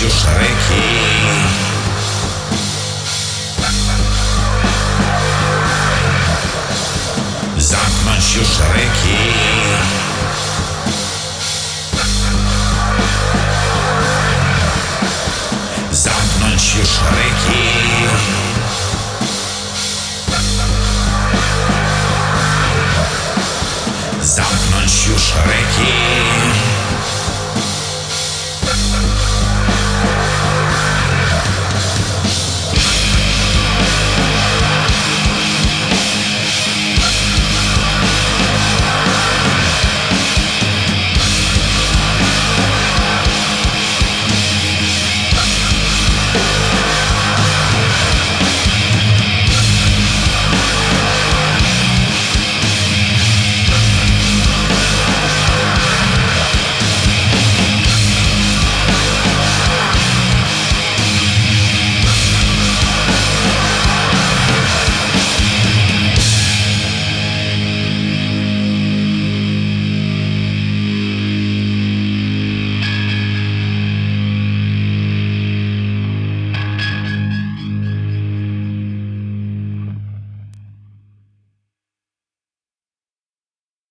słychać już ryki Zamknąć już